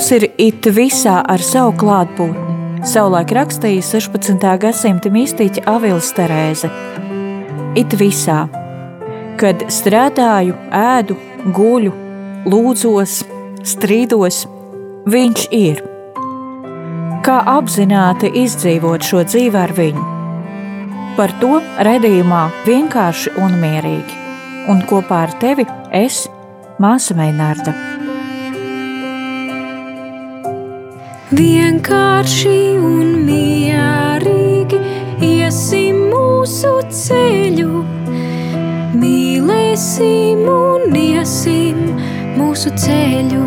Dievs ir it visā ar savu klātbūtni. Savulaik rakstīja 16. gadsimta mistiķa Avils Terēze. It visā, kad strādāju, ēdu, guļu, lūdzos, strīdos, viņš ir. Kā apzināti izdzīvot šo dzīvi ar viņu? Par to redzījumā vienkārši un mierīgi. Un kopā ar tevi es, Māsa Meinārda. Vienkārši un mierīgi iesim mūsu ceļu, mīlēsim un iesim mūsu ceļu.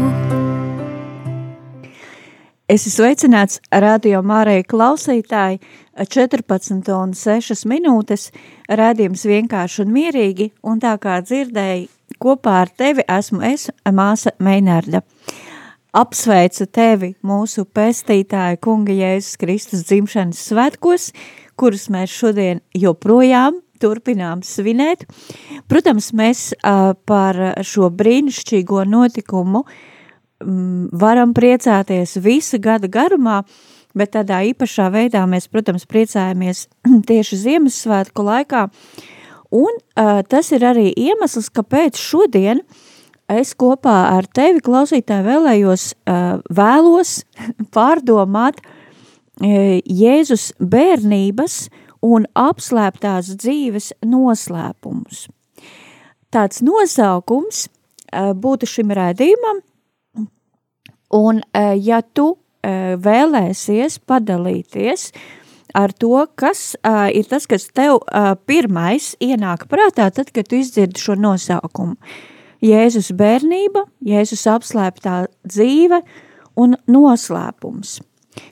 Es esmu sveicināts radio Mārēja klausītāji 14 un 6 minūtes, rādījums vienkārši un mierīgi, un tā kā dzirdēji, kopā ar tevi esmu es, māsa Meinārda. Apsveicu tevi mūsu pestītāja kunga Jēzus Kristus dzimšanas svētkos, kurus mēs šodien joprojām turpinām svinēt. Protams, mēs uh, par šo brīnišķīgo notikumu um, varam priecāties visu gada garumā, bet tādā īpašā veidā mēs, protams, priecājamies tieši Ziemassvētku laikā. Un uh, tas ir arī iemesls, kāpēc šodien uh, es kopā ar tevi, klausītāji, vēlējos, vēlos pārdomāt Jēzus bērnības un apslēptās dzīves noslēpumus. Tāds nosaukums būtu šim rēdījumam, un ja tu vēlēsies padalīties ar to, kas uh, ir tas, kas tev uh, pirmais ienāk prātā, tad, kad tu izdzirdi šo nosaukumu. Uh, Jēzus bērnība, Jēzus apslēptā dzīve un noslēpums.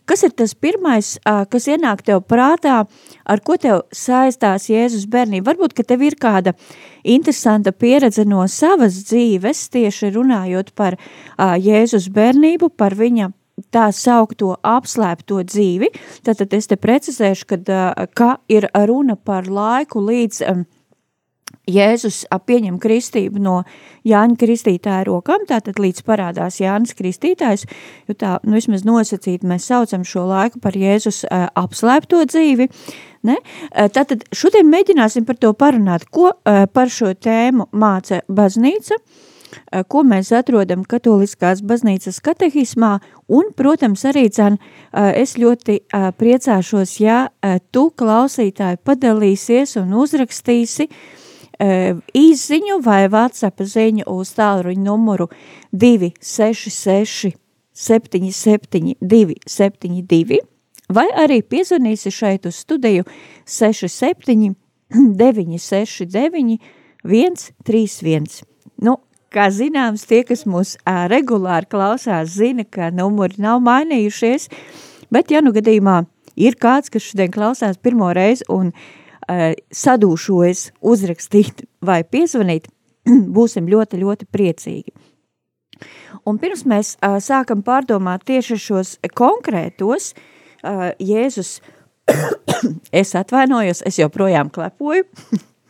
Kas ir tas pirmais, kas ienāk tev prātā, ar ko tev saistās Jēzus bērnība? Varbūt, ka tev ir kāda interesanta pieredze no savas dzīves, tieši runājot par Jēzus bērnību, par viņa tā saukto apslēpto dzīvi. Tātad es te precizēšu, kad, ka ir runa par laiku līdz Jēzus pieņem kristību no Jāņa Kristītāja rokām, tātad līdz parādās Jānis Kristītājs, jo tā, nu, vismaz nosacīt, mēs saucam šo laiku par Jēzus uh, apslēpto dzīvi, ne? Uh, tātad šodien mēģināsim par to parunāt, ko uh, par šo tēmu māca baznīca, uh, ko mēs atrodam katoliskās baznīcas katehismā, un, protams, arī, cen, uh, es ļoti uh, priecāšos, ja uh, tu, klausītāji, padalīsies un uzrakstīsi uh, īziņu vai WhatsApp ziņu uz tālruņa numuru 266 77 272 vai arī piezvanīsi šeit uz studiju 67 969 131. Nu, kā zināms, tie, kas mūs ā, regulāri klausās, zina, ka numuri nav mainījušies, bet ja nu gadījumā ir kāds, kas šodien klausās pirmo reizi un uh, sadūšojas uzrakstīt vai piezvanīt, būsim ļoti, ļoti priecīgi. Un pirms mēs uh, sākam pārdomāt tieši šos konkrētos, uh, Jēzus, es atvainojos, es joprojām klepoju,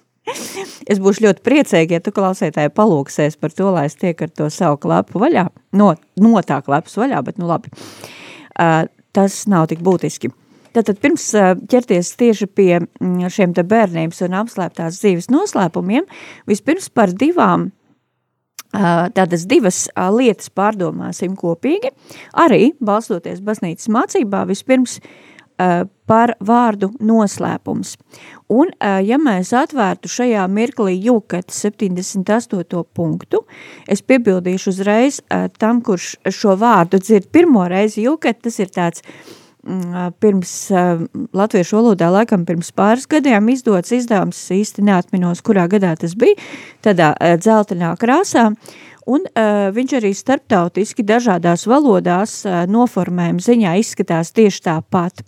es būšu ļoti priecīgi, ja tu klausētāji palūksies par to, lai es tiek ar to savu klapu vaļā, no, no tā klapas vaļā, bet nu labi, uh, tas nav tik būtiski. Tātad pirms ķerties tieši pie mm, šiem te bērnības un apslēptās dzīves noslēpumiem, vispirms par divām tādas divas lietas pārdomāsim kopīgi, arī balstoties baznīcas mācībā, vispirms par vārdu noslēpums. Un, ja mēs atvērtu šajā mirklī jūkat 78. punktu, es piebildīšu uzreiz tam, kurš šo vārdu dzird pirmo reizi jūkat, tas ir tāds uh, pirms latviešu valodā, laikam pirms pāris gadiem izdots izdevums, īsti neatminos, kurā gadā tas bija, tādā dzeltenā krāsā, un uh, viņš arī starptautiski dažādās valodās uh, noformējuma ziņā izskatās tieši tāpat.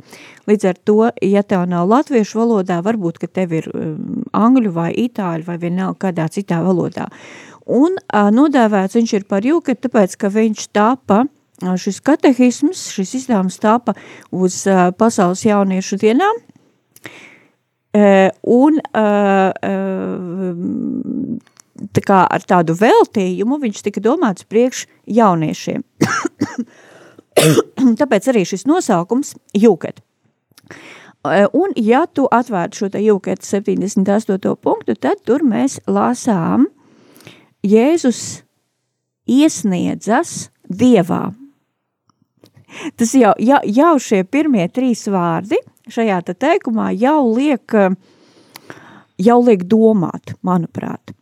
Līdz ar to, ja tev nav latviešu valodā, varbūt, ka tev ir um, angļu vai itāļu vai vienalga kādā citā valodā. Un uh, nodēvēts viņš ir par jūka, tāpēc, ka viņš tapa uh, šis katehisms, šis izdevums tāpa uz pasaules jauniešu dienām, un tā kā ar tādu veltījumu viņš tika domāts priekš jauniešiem. Tāpēc arī šis nosaukums jūket. Un, ja tu atvērtu šo te jūket 78. punktu, tad tur mēs lasām Jēzus iesniedzas Dievā. Tas jau, jau, jau šie pirmie trīs vārdi šajā te teikumā jau liek, jau liek domāt, manuprāt.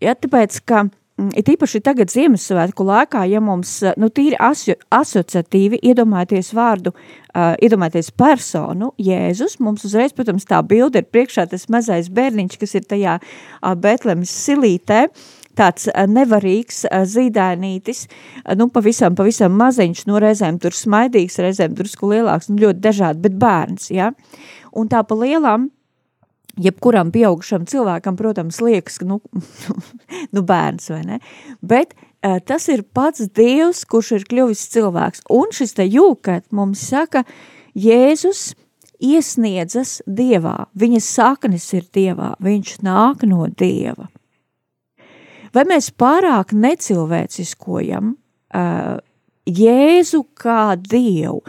Ja, tāpēc, ka Mm, it īpaši tagad Ziemassvētku laikā, ja mums, eh, nu, tīri aso, asociatīvi iedomāties vārdu, uh, iedomāties personu, Jēzus, mums uzreiz, protams, tā bilde ir priekšā tas mazais bērniņš, kas ir tajā uh, Betlemes silītē, tāds uh, nevarīgs uh, zīdainītis, uh, nu, pavisam, pavisam maziņš, nu, reizēm tur smaidīgs, reizēm drusku lielāks, nu, ļoti dažādi, bet bērns, ja, un tā pa lielām, jebkuram pieaugušam cilvēkam, protams, liekas, ka, nu, nu bērns vai ne, bet tas ir pats Dievs, kurš ir kļuvis cilvēks, un šis te jūkat mums saka, Jēzus iesniedzas Dievā, viņa saknes ir Dievā, viņš nāk no Dieva. Vai mēs pārāk necilvēciskojam uh, Jēzu kā Dievu?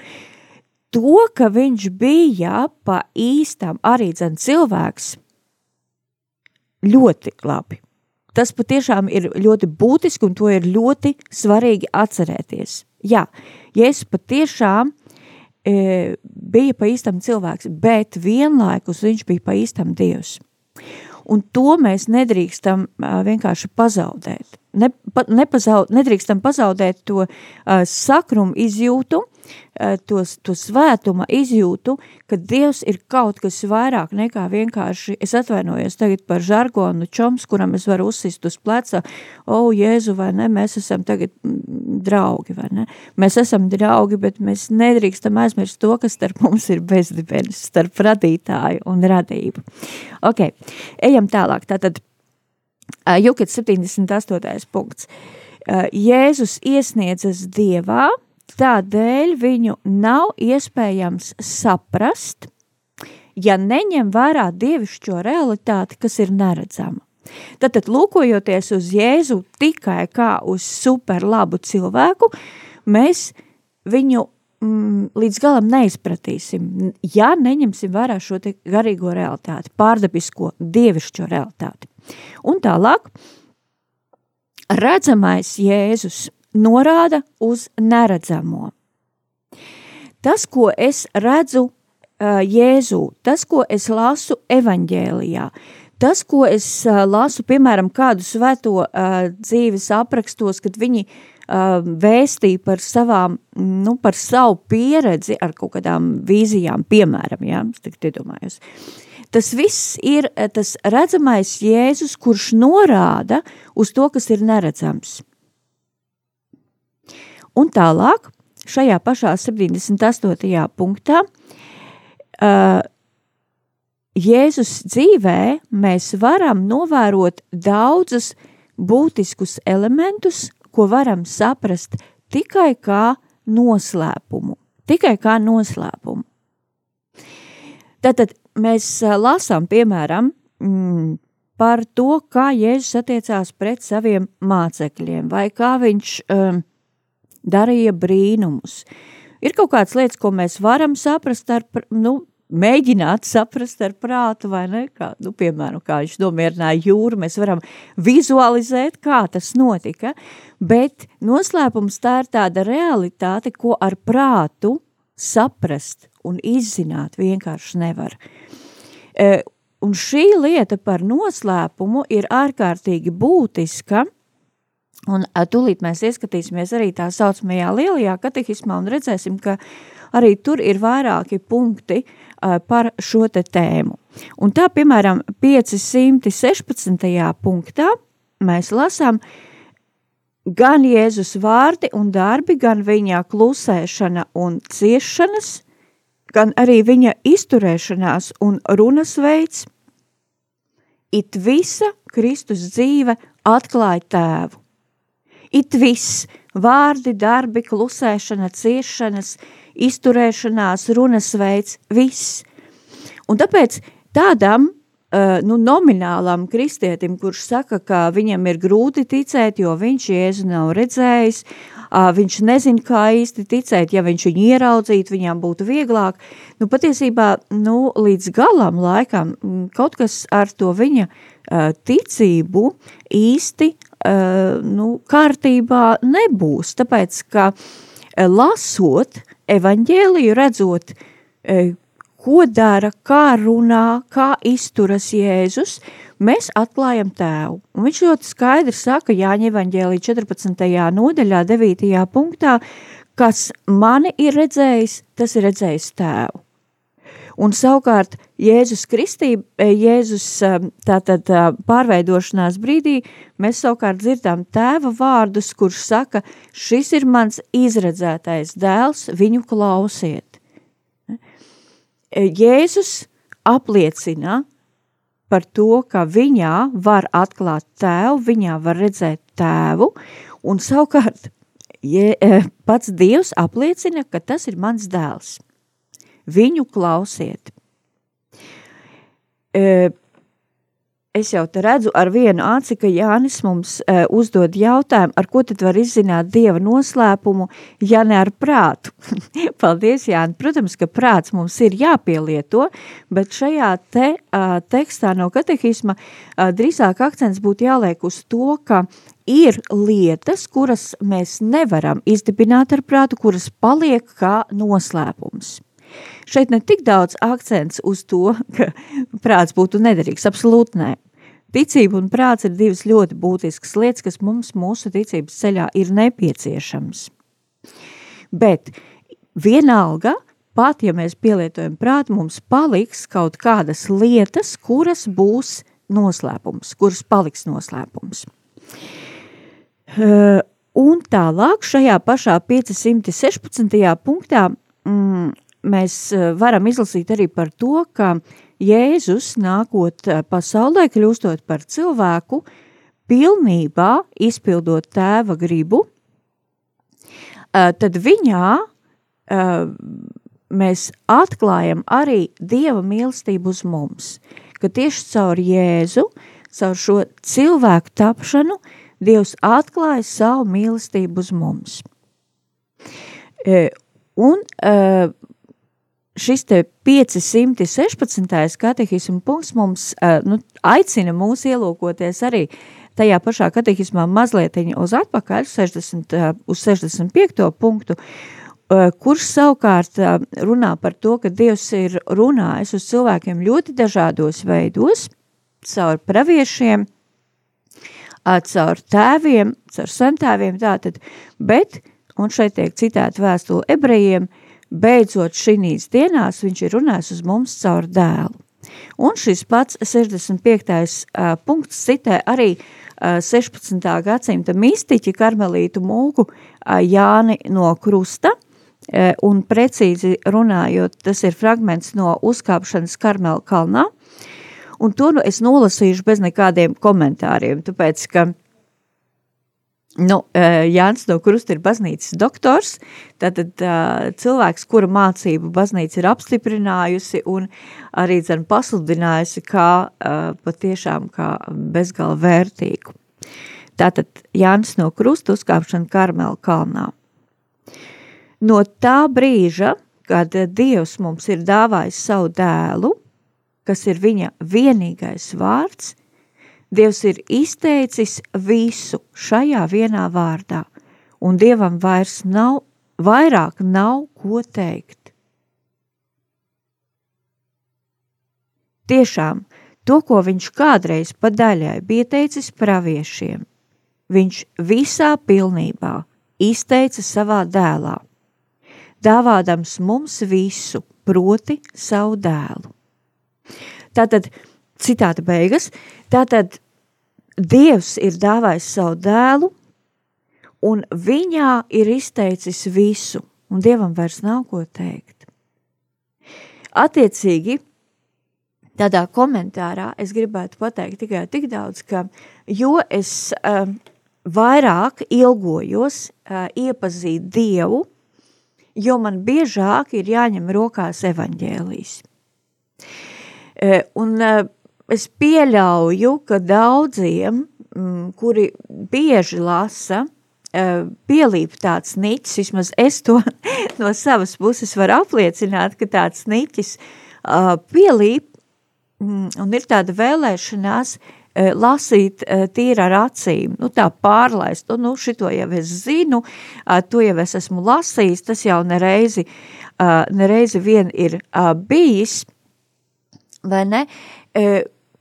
to, ka viņš bija pa īstam arī dzen cilvēks, ļoti labi. Tas patiešām ir ļoti būtiski un to ir ļoti svarīgi atcerēties. Jā, Jēzus patiešām e, bija pa īstam cilvēks, bet vienlaikus viņš bija pa īstam Dievs. Un to mēs nedrīkstam vienkārši pazaudēt. Ne, pa, nepazaud, nedrīkstam pazaudēt to uh, sakrumu izjūtu, tos, to svētuma izjūtu, ka Dievs ir kaut kas vairāk nekā vienkārši, es atvainojos tagad par žargonu čoms, kuram es varu uzsist uz pleca, o, oh, Jēzu, vai ne, mēs esam tagad draugi, vai ne? Mēs esam draugi, bet mēs nedrīkstam aizmirst to, kas starp mums ir bezdibenis, starp radītāju un radību. Ok, ejam tālāk, tātad uh, Jukits 78. punkts. Uh, Jēzus iesniedzas Dievā, Tādēļ viņu nav iespējams saprast, ja neņem vērā dievišķo realitāti, kas ir neredzama. Tātad, lūkojoties uz Jēzu tikai kā uz super labu cilvēku, mēs viņu mm, līdz galam neizpratīsim, ja neņemsim vērā šo garīgo realitāti, pārdabisko dievišķo realitāti. Un tālāk, redzamais Jēzus norāda uz neredzamo. Tas, ko es redzu uh, Jēzū, tas, ko es lasu evaņģēlijā, tas, ko es uh, lasu, piemēram, kādu svēto uh, dzīves aprakstos, kad viņi vēstīja par savām, nu, par savu pieredzi ar kaut kādām vīzijām, piemēram, jā, es tagad iedomājos. Tas viss ir tas redzamais Jēzus, kurš norāda uz to, kas ir neredzams. Un tālāk, šajā pašā 78. punktā, uh, Jēzus dzīvē mēs varam novērot daudzus būtiskus elementus, ko varam saprast tikai kā noslēpumu. Tikai kā noslēpumu. Tātad mēs lasām, piemēram, mm, par to, kā Jēzus attiecās pret saviem mācekļiem, vai kā viņš um, darīja brīnumus. Ir kaut kādas lietas, ko mēs varam saprast ar, nu, mēģināt saprast ar prātu, vai ne? Kā, nu, piemēram, kā viņš nomierināja jūru, mēs varam vizualizēt, kā tas notika, bet noslēpums tā ir tāda realitāte, ko ar prātu saprast un izzināt vienkārši nevar. E, un šī lieta par noslēpumu ir ārkārtīgi būtiska, Un tūlīt mēs ieskatīsimies arī tā saucamajā lielajā katehismā un redzēsim, ka arī tur ir vairāki punkti uh, par šo te tēmu. Un tā, piemēram, 516. punktā mēs lasām gan Jēzus vārdi un darbi, gan viņa klusēšana un ciešanas, gan arī viņa izturēšanās un runas veids, it visa Kristus dzīve atklāja tēvu. It viss – vārdi, darbi, klusēšana, ciešanas, izturēšanās, runas veids, viss. Un tāpēc tādam uh, nu, nominālam kristietim, kurš saka, ka viņam ir grūti ticēt, jo viņš Jēzu nav redzējis, viņš nezina, kā īsti ticēt, ja viņš viņu ieraudzītu, viņām būtu vieglāk. Nu, patiesībā, nu, līdz galam laikam kaut kas ar to viņa ticību īsti nu, kārtībā nebūs, tāpēc, ka lasot evaņģēliju, redzot, ko dara, kā runā, kā izturas Jēzus, mēs atklājam tēvu. Un viņš ļoti skaidri saka Jāņa evaņģēlī 14. nodaļā, 9. punktā, kas mani ir redzējis, tas ir redzējis tēvu. Un savukārt Jēzus kristība, Jēzus tātad pārveidošanās brīdī, mēs savukārt dzirdām tēva vārdus, kurš saka, šis ir mans izredzētais dēls, viņu klausiet. Jēzus apliecina par to, ka viņā var atklāt tēvu, viņā var redzēt tēvu, un savukārt je, pats Dievs apliecina, ka tas ir mans dēls. Viņu klausiet. Es jau te redzu ar vienu aci, ka Jānis mums uh, uzdod jautājumu, ar ko tad var izzināt Dieva noslēpumu, ja ne ar prātu. Paldies, Jāni. Protams, ka prāts mums ir jāpielieto, bet šajā te uh, tekstā no katehisma uh, drīzāk akcents būtu jāliek uz to, ka ir lietas, kuras mēs nevaram izdibināt ar prātu, kuras paliek kā noslēpums. Šeit ne tik daudz akcents uz to, ka prāts būtu nederīgs, absolūti nē. Ticība un prāts ir divas ļoti būtiskas lietas, kas mums mūsu ticības ceļā ir nepieciešams. Bet vienalga, pat ja mēs pielietojam prātu, mums paliks kaut kādas lietas, kuras būs noslēpums, kuras paliks noslēpums. Un tālāk šajā pašā 516. punktā mm, mēs eh, varam izlasīt arī par to, ka Jēzus nākot eh, pasaulē, kļūstot par cilvēku, pilnībā izpildot tēva gribu, eh, tad viņā mēs atklājam arī Dieva mīlestību uz mums, ka tieši caur Jēzu, caur šo cilvēku tapšanu, Dievs atklāja savu mīlestību uz mums. Un šis te 516. katehismu punkts mums nu, aicina mūs ielūkoties arī tajā pašā katehismā mazliet uz atpakaļ, 60, uz 65. punktu, kurš savukārt runā par to, ka Dievs ir runājis uz cilvēkiem ļoti dažādos veidos, caur praviešiem, caur tēviem, caur sentēviem tātad, bet, un šeit tiek citēta vēstule ebrejiem, beidzot šīs dienās viņš ir runājis uz mums caur dēlu. Un šis pats 65. Uh, punkts citē arī uh, 16. gadsimta mistiķi karmelītu mūku uh, Jāni no Krusta, un precīzi runājot, tas ir fragments no uzkāpšanas Karmela kalnā, un to nu es nolasīšu bez nekādiem komentāriem, tāpēc, ka Nu, Jānis no Krusta ir baznīcas doktors, tātad cilvēks, kura mācību baznīca ir apstiprinājusi un arī dzen pasludinājusi kā patiešām kā bezgala vērtīgu. Tātad Jānis no Krusta uzkāpšana Karmela kalnā. No tā brīža, kad Dievs mums ir dāvājis savu dēlu, kas ir viņa vienīgais vārds, Dievs ir izteicis visu šajā vienā vārdā, un Dievam vairs nav, vairāk nav ko teikt. Tiešām, to, ko viņš kādreiz pa daļai bija teicis praviešiem, viņš visā pilnībā izteica savā dēlā, dāvādams mums visu, proti savu dēlu. Tātad, citāta beigas, tātad Dievs ir dāvājis savu dēlu, un viņā ir izteicis visu, un Dievam vairs nav ko teikt. Attiecīgi, tādā komentārā es gribētu pateikt tikai tik daudz, ka jo es uh, vairāk ilgojos uh, iepazīt Dievu, jo man biežāk ir jāņem rokās evaņģēlijas. Uh, un uh, es pieļauju, ka daudziem, mm, kuri bieži lasa pielīp tāds niķis, vismaz es to no savas puses varu apliecināt, ka tāds niķis pielīp mm, un ir tāda vēlēšanās lasīt tīri ar acīm, nu tā pārlaist, nu, nu šito jau es zinu, to jau es esmu lasījis, tas jau nereizi, nereizi vien ir bijis, vai ne,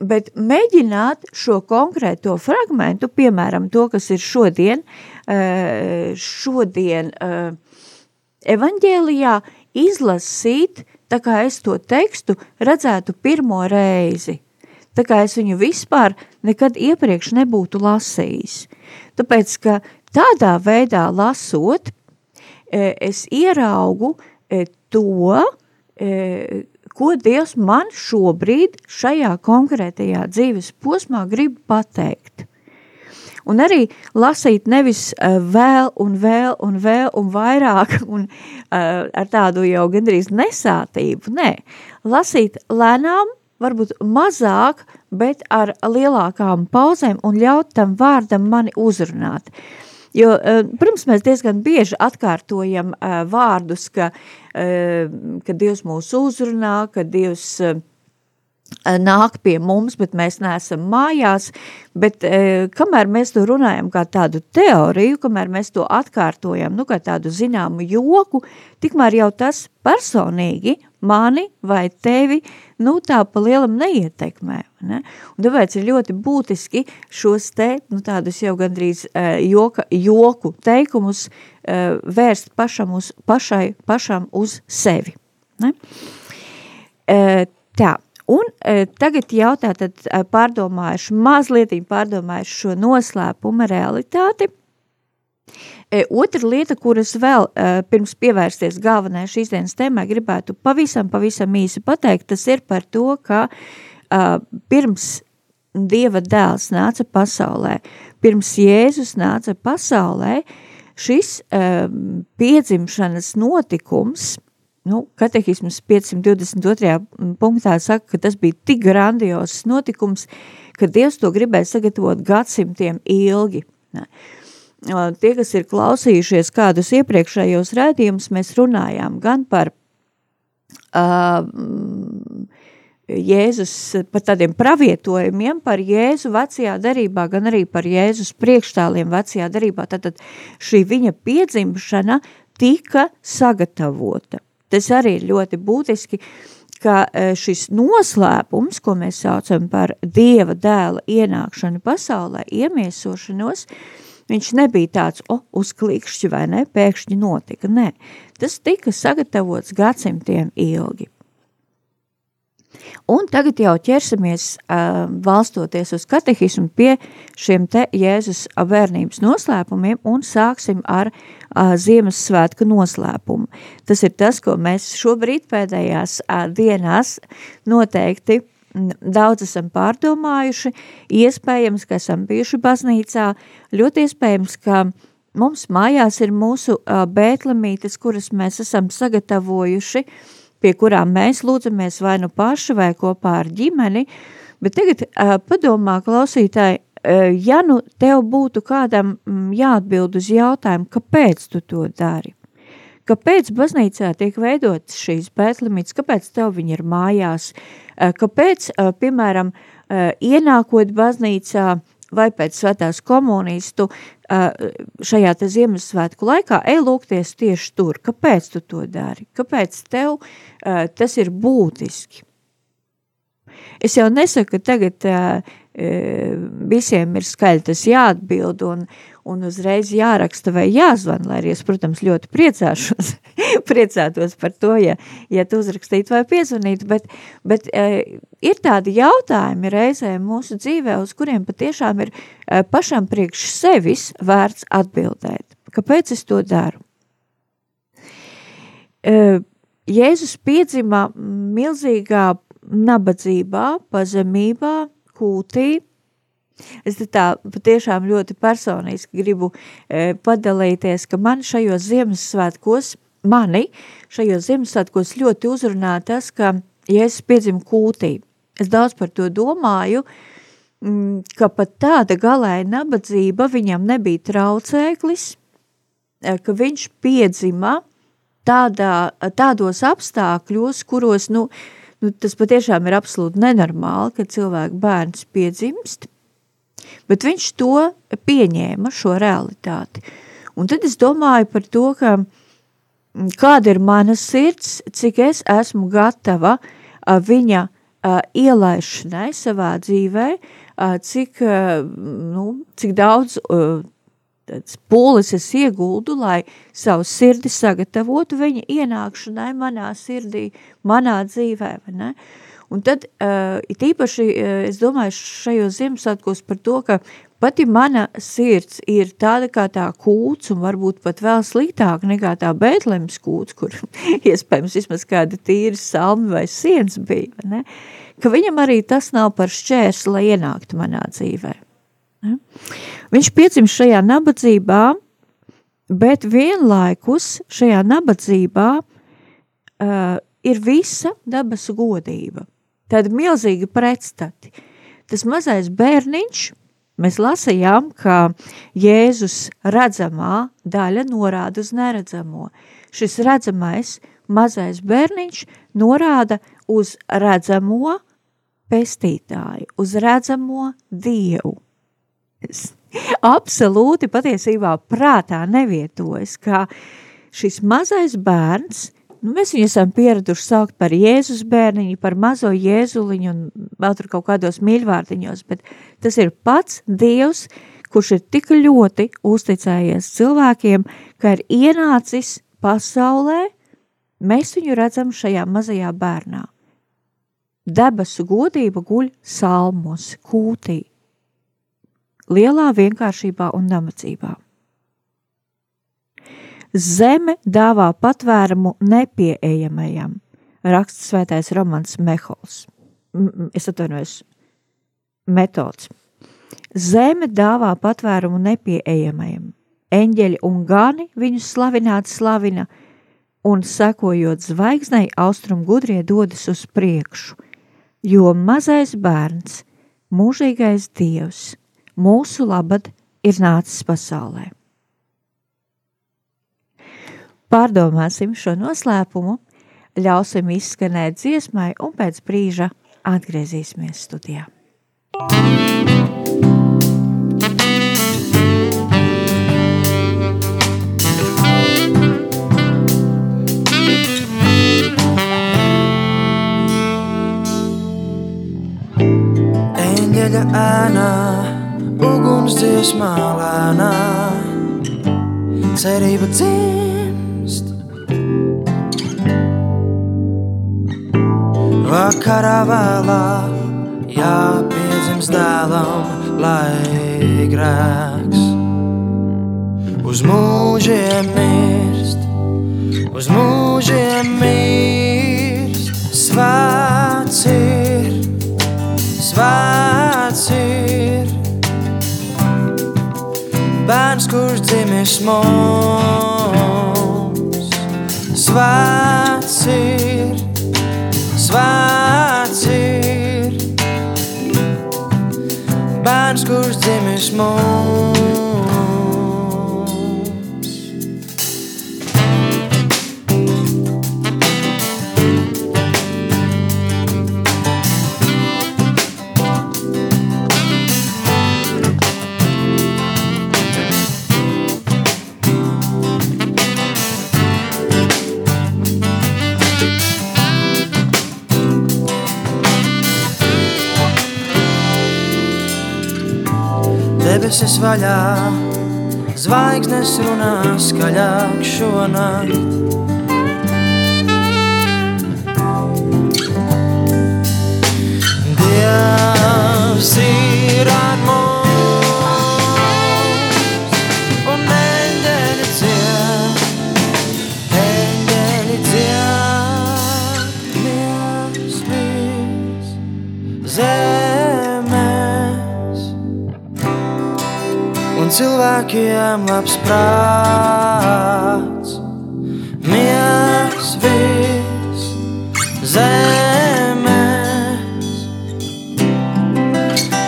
bet mēģināt šo konkrēto fragmentu, piemēram, to, kas ir šodien, eh, šodien eh, evaņģēlijā, izlasīt, tā kā es to tekstu redzētu pirmo reizi. Tā kā es viņu vispār nekad iepriekš nebūtu lasījis. Tāpēc, ka tādā veidā lasot, eh, es ieraugu to, ko Dievs man šobrīd šajā konkrētajā dzīves posmā grib pateikt. Un arī lasīt nevis uh, vēl un vēl un vēl un vairāk un uh, ar tādu jau gandrīz nesātību, nē. Lasīt lēnām, varbūt mazāk, bet ar lielākām pauzēm un ļaut tam vārdam mani uzrunāt. Uh, Jo, eh, protams, mēs diezgan bieži atkārtojam uh, vārdus, ka, uh, ka Dievs mūs uzrunā, ka Dievs nāk pie mums, bet mēs neesam mājās, bet e, kamēr mēs to runājam kā tādu teoriju, kamēr mēs to atkārtojam, nu, kā tādu zināmu joku, tikmēr jau tas personīgi mani vai tevi nu, tā pa lielam neietekmē. Ne? Un tāpēc ir ļoti būtiski šos te, nu, tādus jau gandrīz uh, joka, joku teikumus uh, vērst pašam uz, pašai, pašam uz sevi. Ne? Uh, tā, un uh, tagad jautā, tad uh, pārdomājuši, mazliet pārdomājuši šo noslēpuma realitāti – otra lieta, kuras vēl e, pirms pievērsties galvenai šīs dienas tēmai, gribētu pavisam, pavisam īsi pateikt, tas ir par to, ka pirms Dieva dēls nāca pasaulē, pirms Jēzus nāca pasaulē, šis piedzimšanas notikums, nu, katehismas 522. punktā saka, ka tas bija tik grandios notikums, ka Dievs to gribēja sagatavot gadsimtiem ilgi. Ne? Tie, kas ir klausījušies kādus iepriekšējos rēdījumus, mēs runājām gan par uh, Jēzus, par tādiem pravietojumiem par Jēzu vecajā darībā, gan arī par Jēzus priekštāliem vecajā darībā. Tātad šī viņa piedzimšana tika sagatavota. Tas arī ir ļoti būtiski, ka šis noslēpums, ko mēs saucam par Dieva dēla ienākšanu pasaulē, iemiesošanos, uh, Viņš nebija tāds, o, uzklikšķi vai ne, pēkšņi notika, nē. Tas tika sagatavots gadsimtiem ilgi. Un tagad jau ķersimies uh, valstoties uz katehismu pie šiem te Jēzus bērnības noslēpumiem un sāksim ar uh, Ziemassvētku noslēpumu. Tas ir tas, ko mēs šobrīd pēdējās uh, dienās noteikti daudz esam pārdomājuši, iespējams, ka esam bijuši baznīcā, ļoti iespējams, ka mums mājās ir mūsu uh, bētlemītes, kuras mēs esam sagatavojuši, pie kurām mēs lūdzamies vai nu paši vai kopā ar ģimeni, bet tagad uh, padomā klausītāji, uh, ja nu tev būtu kādam mm, jāatbild uz jautājumu, kāpēc tu to dari? Kāpēc baznīcā tiek veidotas šīs bētlemītes, kāpēc tev viņi ir mājās, Eh, kāpēc, eh, piemēram, eh, ienākot baznīcā vai pēc svētās komunijas, tu šajā te Ziemassvētku laikā ej lūgties tieši tur. Kāpēc tu to dari? Kāpēc tev tas ir būtiski? Es jau nesaku, ka tagad visiem ir skaļi tas jāatbild un, un uzreiz jāraksta vai jāzvan, lai arī es, protams, ļoti priecāšos, priecātos par to, ja, ja tu uzrakstītu vai piezvanītu, bet, bet uh, ir tādi jautājumi reizē mūsu dzīvē, uz kuriem patiešām ir uh, pašam priekš sevis vērts atbildēt. Kāpēc es to daru? Uh, Jēzus piedzima milzīgā nabadzībā, pazemībā, kūtī. Es tā patiešām ļoti personiski gribu e, padalīties, ka man šajos Ziemassvētkos, mani šajos Ziemassvētkos ļoti uzrunā tas, ka Jēzus piedzim kūtī. Es daudz par to domāju, mm, ka pat tāda galēja nabadzība viņam nebija traucēklis, ka viņš piedzima tādā, tādos apstākļos, kuros, nu, nu, tas patiešām ir absolūti nenormāli, ka cilvēku bērns piedzimst, bet viņš to pieņēma, šo realitāti. Un tad es domāju par to, ka kāda ir mana sirds, cik es esmu gatava viņa ielaišanai savā dzīvē, cik, nu, cik daudz pūles es ieguldu, lai savu sirdi sagatavotu viņa ienākšanai manā sirdī, manā dzīvē, vai ne? Un tad, uh, it īpaši, uh, es domāju šajos Ziemassvētkos par to, ka pati mana sirds ir tāda kā tā kūts, un varbūt pat vēl sliktāk nekā tā Bētlemes kūts, kur iespējams vismaz kāda tīra salmi vai siens bija, ne? ka viņam arī tas nav par šķērsu, lai ienāktu manā dzīvē. Ne? Viņš piedzimst šajā nabadzībā, bet vienlaikus šajā nabadzībā uh, ir visa dabas godība. Tāda milzīga pretstati. Tas mazais bērniņš, mēs lasījām, ka Jēzus redzamā daļa norāda uz neredzamo. Šis redzamais mazais bērniņš norāda uz redzamo pestītāju, uz redzamo Dievu. Absolūti patiesībā prātā nevietojas, ka šis mazais bērns, nu mēs viņu esam pieraduši saukt par Jēzus bērniņu, par mazo Jēzuliņu un vēl tur kaut kādos mīļvārdiņos, bet tas ir pats Dievs, kurš ir tik ļoti uzticējies cilvēkiem, ka ir ienācis pasaulē, mēs viņu redzam šajā mazajā bērnā. Debesu godība guļ salmos, kūtī, lielā vienkāršībā un nabadzībā. Zeme dāvā patvērumu nepieejamajam, raksts svētais romans Mehols. Es atvainojos, metods. Zeme dāvā patvērumu nepieejamajam. Eņģeļi un gani viņu slavināt slavina, un sekojot zvaigznei austrum gudrie dodas uz priekšu, jo mazais bērns, mūžīgais dievs, mūsu labad ir nācis pasaulē. Pārdomāsim šo noslēpumu, ļausim izskanēt dziesmai un pēc brīža atgriezīsimies studijā. Eņģeļa ēnā uguns dziesmā lēnā, cerība dzimst. Vakarā vēlā jāpiedzimst dēlam, lai grēks. Uz mūžiem mirst, uz mūžiem mirst, svēts ir, svēts ir. Bērns, kurš dzimis mums. Svēts ir, svēts ir bērns, kurš dzimis mums. Debesis vaļā, zvaigznes runā skaļāk šonakt. Dievs ir ar mums, cilvēkiem labs prāts, miers vis zemēs,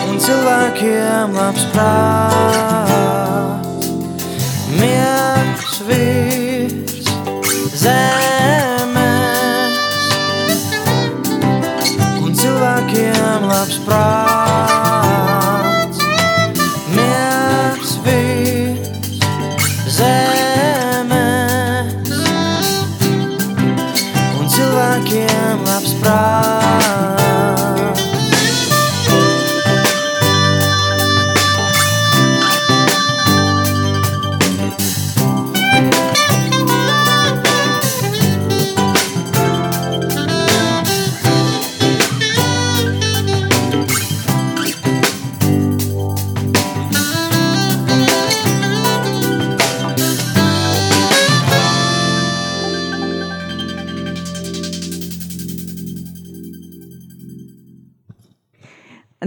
un cilvēkiem labs prāts,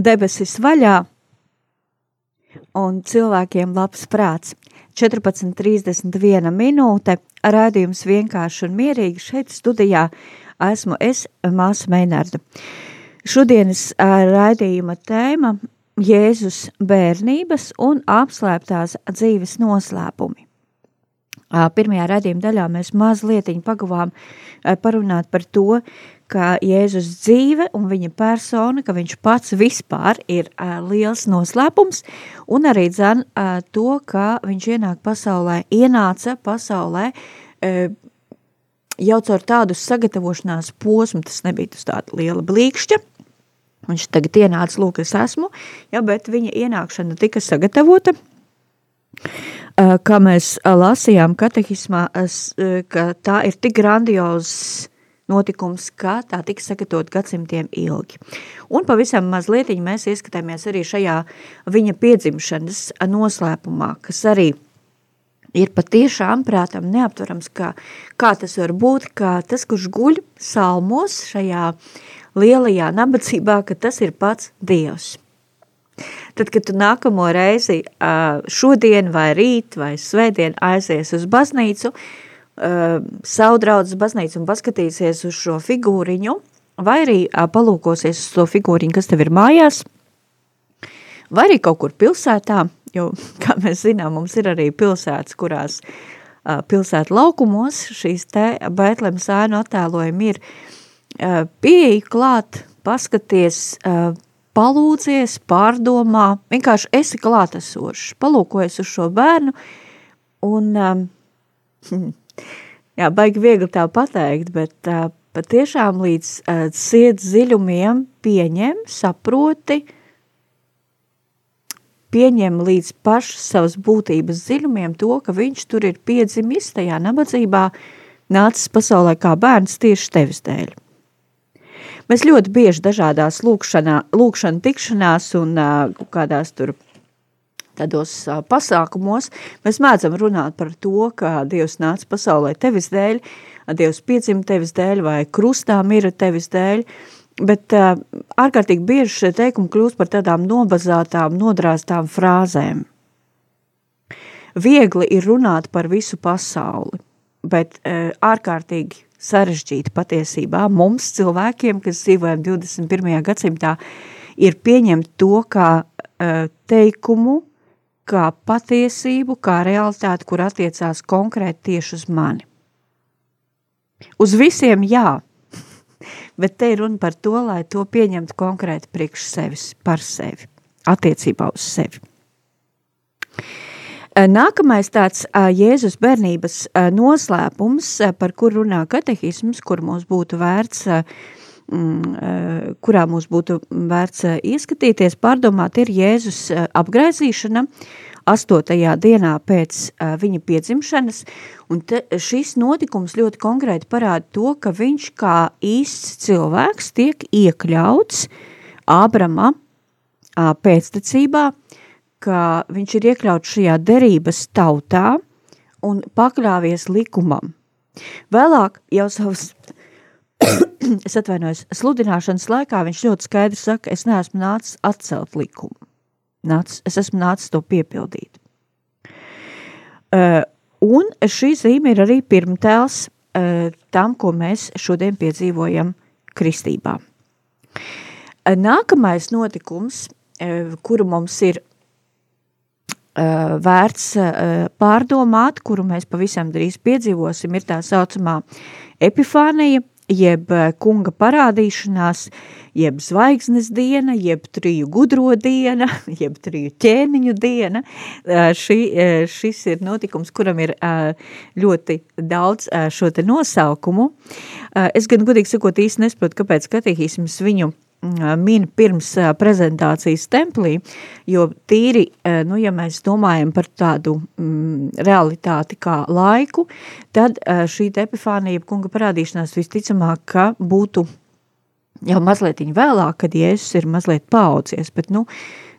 debesis vaļā un cilvēkiem labs prāts. 14.31 minūte, rādījums vienkārši un mierīgi šeit studijā esmu es, māsa Meinarda. Šodienas raidījuma tēma Jēzus bērnības un apslēptās dzīves noslēpumi. Pirmajā raidījuma daļā mēs mazliet pagavām parunāt par to, ka Jēzus dzīve un viņa persona, ka viņš pats vispār ir uh, liels noslēpums, un arī dzen uh, to, ka viņš ienāk pasaulē, ienāca pasaulē uh, jau caur tādu sagatavošanās posmu, tas nebija tas tāda liela blīkšķa, viņš tagad ienāca, lūk, es esmu, ja, bet viņa ienākšana tika sagatavota, uh, kā mēs lasījām katehismā, uh, ka tā ir tik grandiozs notikums, kā tā tiks sagatavot gadsimtiem ilgi. Un pavisam mazliet mēs ieskatāmies arī šajā viņa piedzimšanas noslēpumā, kas arī ir patiešām prātam neaptverams, kā, kā tas var būt, ka tas, kurš guļ salmos šajā lielajā nabadzībā, ka tas ir pats Dievs. Tad, kad tu nākamo reizi šodien vai rīt vai svētdien aizies uz baznīcu, uh, savu draudzes baznīcu un paskatīsies uz šo figūriņu, vai arī uh, palūkosies uz to figūriņu, kas tev ir mājās, vai arī kaut kur pilsētā, jo, kā mēs zinām, mums ir arī pilsētas, kurās uh, pilsētu laukumos šīs te Beitlemes ēnu attēlojumi ir uh, pieeja klāt, paskaties, uh, palūdzies, pārdomā, vienkārši esi klātesošs, palūkojies uz šo bērnu un um, jā, baigi viegli tā pateikt, bet uh, patiešām līdz uh, sirds dziļumiem pieņem, saproti, pieņem līdz pašas savas būtības dziļumiem to, ka viņš tur ir piedzimis tajā nabadzībā, nācis pasaulē kā bērns tieši tevis dēļ. Mēs ļoti bieži dažādās lūkšanā, lūkšana tikšanās un uh, kādās tur tādos pasākumos, mēs mēdzam runāt par to, ka Dievs nāca pasaulē tevis dēļ, Dievs piedzima tevis dēļ vai krustā mira tevis dēļ, bet ārkārtīgi bieži šie teikumi kļūst par tādām nobazātām, nodrāstām frāzēm. Viegli ir runāt par visu pasauli, bet ārkārtīgi sarežģīti patiesībā mums cilvēkiem, kas dzīvojam 21. gadsimtā, ir pieņemt to kā teikumu, kā patiesību, kā realitāti, kur attiecās konkrēti tieši uz mani. Uz visiem jā, bet te ir runa par to, lai to pieņemtu konkrēti priekš sevis, par sevi, attiecībā uz sevi. Nākamais tāds Jēzus bērnības noslēpums, par kur runā katehisms, kur mums būtu vērts kurā mums būtu vērts ieskatīties, pārdomāt, ir Jēzus apgraizīšana astotajā dienā pēc viņa piedzimšanas, un te, šis notikums ļoti konkrēti parāda to, ka viņš kā īsts cilvēks tiek iekļauts Ābrama pēctecībā, ka viņš ir iekļauts šajā derības tautā un pakļāvies likumam. Vēlāk jau savas es atvainojos, sludināšanas laikā viņš ļoti skaidri saka, es neesmu nācis atcelt likumu. Nāc, es esmu nācis to piepildīt. Uh, un šī zīme ir arī pirmtēls uh, tam, ko mēs šodien piedzīvojam kristībā. Uh, nākamais notikums, uh, kuru mums ir uh, vērts uh, pārdomāt, kuru mēs pavisam drīz piedzīvosim, ir tā saucamā epifānija, jeb eh, kunga parādīšanās, jeb zvaigznes diena, jeb triju gudro diena, jeb triju ķēniņu diena. Eh, šī, eh, šis ir notikums, kuram ir ļoti daudz šo te nosaukumu. Es gan godīgi sakot īsti nesaprotu, kāpēc katehisms viņu min pirms prezentācijas templī, jo tīri, nu, ja mēs domājam par tādu mm, realitāti kā laiku, tad šī epifānija kunga parādīšanās visticamāk, ka būtu jau mazliet vēlāk, kad Jēzus ir mazliet paaudzies, bet, nu,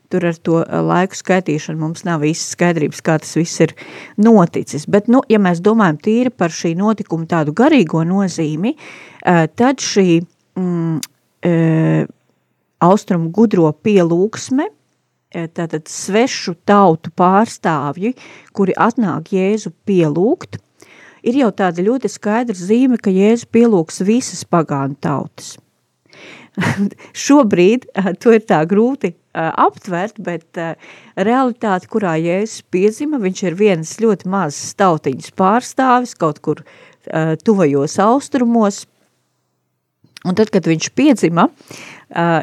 tur ar to laiku skaitīšanu mums nav visas skaidrības, kā tas viss ir noticis. Bet, nu, ja mēs domājam tīri par šī notikuma tādu garīgo nozīmi, tad šī mm, austrumu gudro pielūgsme, tātad svešu tautu pārstāvji, kuri atnāk Jēzu pielūgt, ir jau tāda ļoti skaidra zīme, ka Jēzu pielūgs visas pagānu tautas. Šobrīd to ir tā grūti aptvert, bet realitāte, kurā Jēzus piedzima, viņš ir viens ļoti mazs tautiņas pārstāvis kaut kur tuvajos austrumos, un tad, kad viņš piedzima,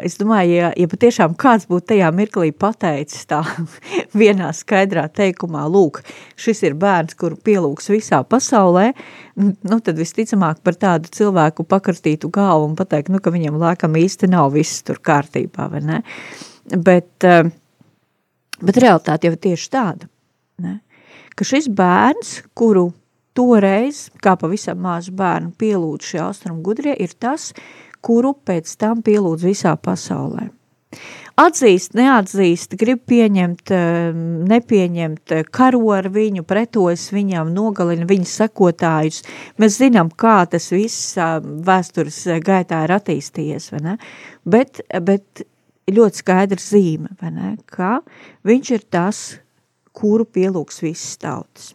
es domāju, ja, ja patiešām kāds būtu tajā mirklī pateicis tā vienā skaidrā teikumā, lūk, šis ir bērns, kuru pielūks visā pasaulē, nu tad visticamāk par tādu cilvēku pakartītu galvu un pateikt, nu, ka viņam lēkam īsti nav viss tur kārtībā, vai ne? Bet, bet realitāte jau tieši tāda, ne? ka šis bērns, kuru toreiz, kā pavisam mazu bērnu pielūdz šie austrumu gudrie, ir tas, kuru pēc tam pielūdz visā pasaulē. Atzīst, neatzīst, grib pieņemt, ehm, nepieņemt, karo ar viņu, pretojas viņam, nogalina viņu sekotājus. Mēs zinām, kā tas viss ehm, vēstures gaitā ir attīstījies, vai ne? Bet, bet ļoti skaidra zīme, vai ne? Ka viņš ir tas, kuru pielūks visas tautas.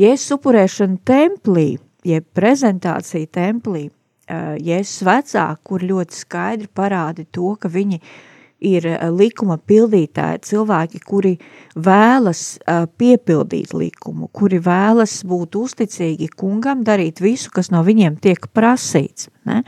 Jēzus upurēšana templī, jeb prezentācija templī, Jēzus vecāki, kur ļoti skaidri parāda to, ka viņi ir likuma pildītāji, cilvēki, kuri vēlas piepildīt likumu, kuri vēlas būt uzticīgi kungam, darīt visu, kas no viņiem tiek prasīts. Ne?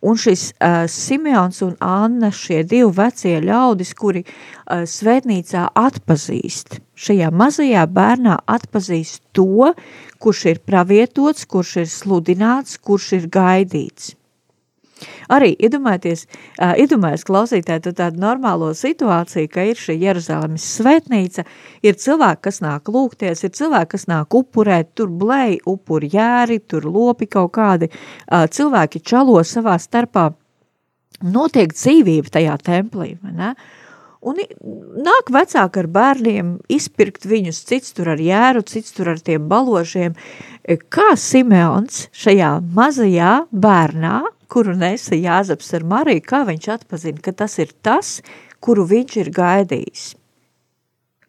Un šis uh, Simeons un Anna, šie divi vecie ļaudis, kuri uh, svētnīcā atpazīst, šajā mazajā bērnā atpazīst to, kurš ir pravietots, kurš ir sludināts, kurš ir gaidīts. Arī iedomājieties, uh, iedomājies klausītāji to tādu normālo situāciju, ka ir šī Jeruzalemes svētnīca, ir cilvēki, kas nāk lūgties, ir cilvēki, kas nāk upurēt, tur blēj, upuri jēri, tur lopi kaut kādi, uh, cilvēki čalo savā starpā, notiek dzīvība tajā templī, vai ne? Un nāk vecāki ar bērniem, izpirkt viņus, cits tur ar jēru, cits tur ar tiem baložiem. Kā Simeons šajā mazajā bērnā kuru nesa Jāzeps ar Mariju, kā viņš atpazina, ka tas ir tas, kuru viņš ir gaidījis.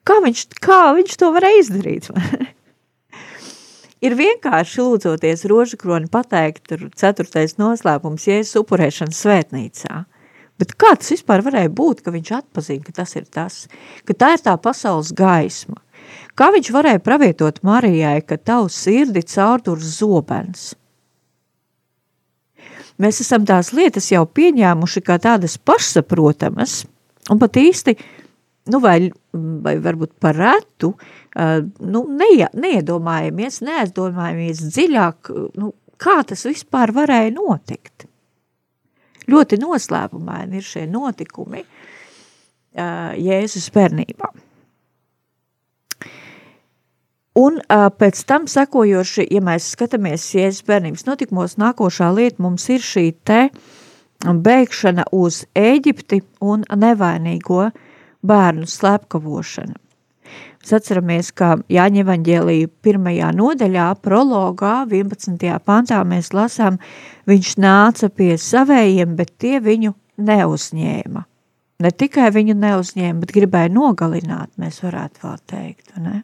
Kā viņš, kā viņš to varēja izdarīt? ir vienkārši lūdzoties rožakroni pateikt, tur ceturtais noslēpums, Jēzus upurēšanas svētnīcā. Bet kā tas vispār varēja būt, ka viņš atpazina, ka tas ir tas, ka tā ir tā pasaules gaisma? Kā viņš varēja pravietot Marijai, ka tavs sirdi caurdur zobens? Mēs esam tās lietas jau pieņēmuši kā tādas pašsaprotamas, un pat īsti, nu vai, vai varbūt par retu, nu neie, neiedomājamies, neaizdomājamies dziļāk, nu, kā tas vispār varēja notikt. Ļoti noslēpumaini ir šie notikumi Jēzus bērnībā. Un uh, pēc tam sekojoši, ja mēs skatāmies Jēzus bērnības notikumos, nākošā lieta mums ir šī te bēgšana uz Ēģipti un nevainīgo bērnu slepkavošana. Mēs atceramies, ka Jāņa evaņģēlija pirmajā nodaļā, prologā, 11. pantā mēs lasām, viņš nāca pie savējiem, bet tie viņu neuzņēma. Ne tikai viņu neuzņēma, bet gribēja nogalināt, mēs varētu vēl teikt. Ne?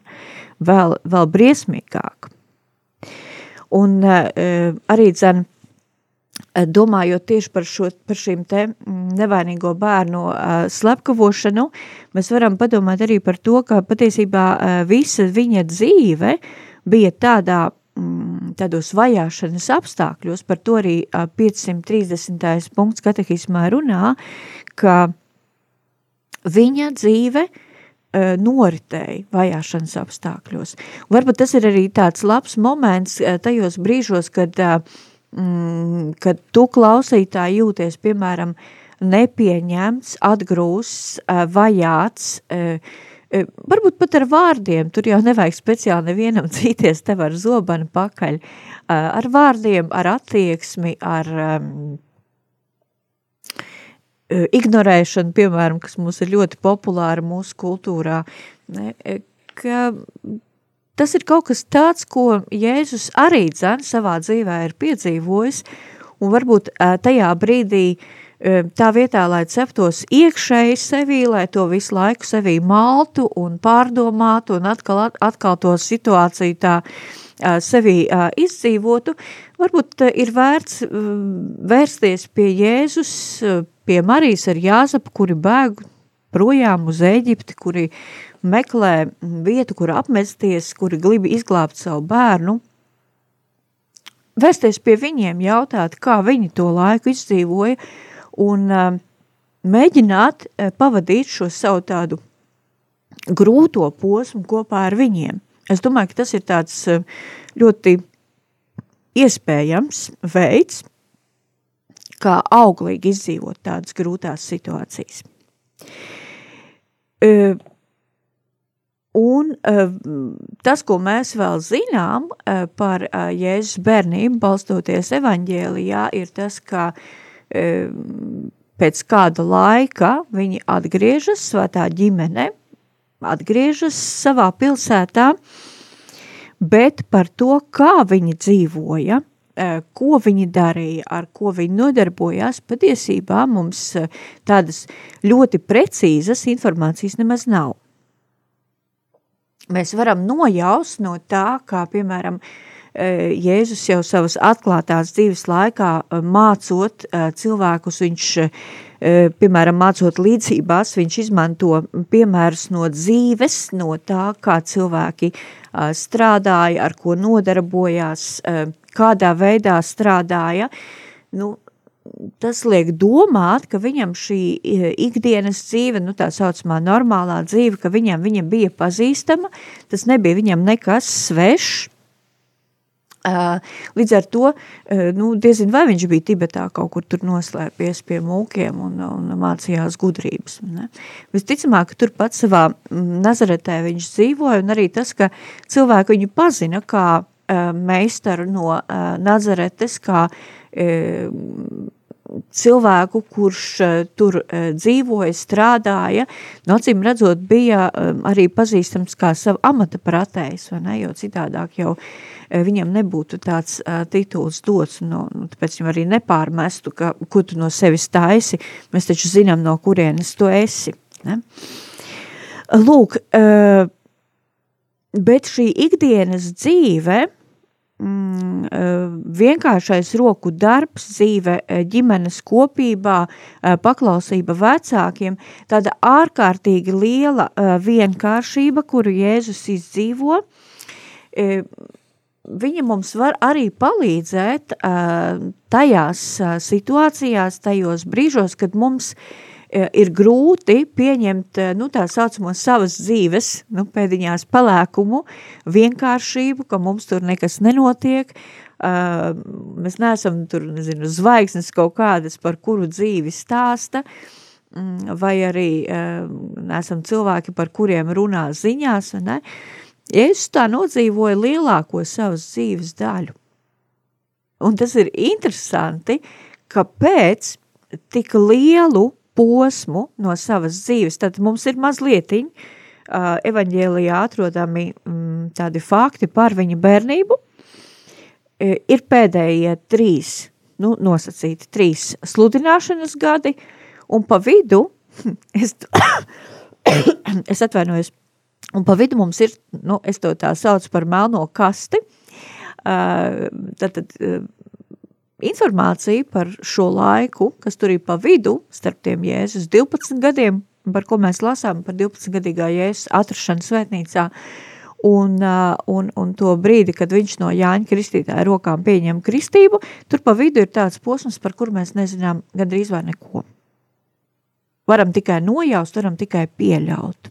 Vēl, vēl briesmīgāk. Un uh, arī dzen, eh, domājot tieši par, šo, par šīm te mm, nevainīgo bērnu uh, slepkavošanu, mēs varam padomāt arī par to, ka patiesībā visa viņa dzīve bija tādā mm, tādos vajāšanas apstākļos, par to arī 530. punkts katehismā runā, ka viņa dzīve uh, noritēja vajāšanas apstākļos. Varbūt tas ir arī tāds labs moments uh, tajos brīžos, kad, uh, mm, kad tu klausītāji jūties, piemēram, nepieņemts, atgrūsts, vajāts, Varbūt pat ar vārdiem, tur jau nevajag speciāli nevienam cīties tev ar zobanu pakaļ, ar vārdiem, ar attieksmi, ar ignorēšana, piemēram, kas mums ir ļoti populāra mūsu kultūrā, ne, ka tas ir kaut kas tāds, ko Jēzus arī dzen savā dzīvē ir piedzīvojis, un varbūt tajā brīdī tā vietā, lai ceptos iekšēji sevī, lai to visu laiku sevī maltu un pārdomātu un atkal, atkal to situāciju tā sevī izdzīvotu, varbūt ir vērts vērsties pie Jēzus, pie Marijas ar Jāzapu, kuri bēg projām uz Ēģipti, kuri meklē vietu, kur apmesties, kuri grib izglābt savu bērnu, vērsties pie viņiem, jautāt, kā viņi to laiku izdzīvoja, un uh, mēģināt uh, pavadīt šo savu tādu grūto posmu kopā ar viņiem. Es domāju, ka tas ir tāds uh, ļoti iespējams veids, kā auglīgi izdzīvot tādas grūtās situācijas. Un tas, ko mēs vēl zinām par Jēzus bērnību, balstoties evaņģēlijā, ir tas, ka pēc kāda laika viņi atgriežas, svētā ģimene atgriežas savā pilsētā, bet par to, kā viņi dzīvoja, ko viņi darīja, ar ko viņi nodarbojās, patiesībā mums tādas ļoti precīzas informācijas nemaz nav. Mēs varam nojaust no tā, kā piemēram e, Jēzus jau savas atklātās dzīves laikā mācot cilvēkus, viņš, piemēram, mācot līdzībās, viņš izmanto piemērus no dzīves, no tā, kā cilvēki strādāja, ar ko nodarbojās, kādā veidā strādāja. Nu, tas liek domāt, ka viņam šī ikdienas dzīve, nu tā saucamā normālā dzīve, ka viņam, viņam bija pazīstama, tas nebija viņam nekas svešs, Līdz ar to, nu, diezin vai viņš bija Tibetā kaut kur tur noslēpies pie mūkiem un, un mācījās gudrības. Ne? Visticamāk, ka tur pats savā Nazaretē viņš dzīvoja, un arī tas, ka cilvēki viņu pazina kā meistaru no Nazaretes, kā cilvēku, kurš uh, tur uh, dzīvoja, strādāja, no acīm redzot, bija um, arī pazīstams kā savu amata pratējs, vai ne, jo citādāk jau viņam nebūtu tāds tituls dots, no, nu, tāpēc viņam arī nepārmestu, ka, ko tu no sevis taisi, mēs taču zinām, no kurienes tu esi. Ne? Lūk, bet šī ikdienas dzīve, mm, eh, vienkāršais roku darbs, dzīve eh, ģimenes kopībā, eh, paklausība vecākiem, tāda ārkārtīgi liela vienkāršība, kuru Jēzus izdzīvo, viņa mums var arī palīdzēt tajās situācijās, tajos brīžos, kad mums E, ir grūti pieņemt, e, nu, tā saucamo savas dzīves, nu, pēdiņās palēkumu, vienkāršību, ka mums tur nekas nenotiek, uh, mēs neesam tur, nezinu, zvaigznes kaut kādas, par kuru dzīvi stāsta, mm, vai arī uh, neesam cilvēki, par kuriem runā ziņās, ne? Jēzus tā nodzīvoja lielāko savas dzīves daļu. Un tas ir interesanti, kāpēc tik lielu posmu no savas dzīves, tad mums ir mazlietiņ uh, evaņģēlijā atrodami mm, tādi fakti par viņa bērnību. E, ir pēdējie trīs, nu, nosacīti trīs sludināšanas gadi, un pa vidu, es, es atvainojos, un pa vidu mums ir, nu, es to tā saucu par melno kasti, uh, tad, tad informācija par šo laiku, kas tur ir pa vidu, starp tiem Jēzus 12 gadiem, par ko mēs lasām par 12-gadīgā Jēzus atrašanu svētnīcā, un, un, un to brīdi, kad viņš no Jāņa kristītāja rokām pieņem kristību, tur pa vidu ir tāds posms, par kur mēs nezinām gandrīz vai neko. Varam tikai nojaust, varam tikai pieļaut.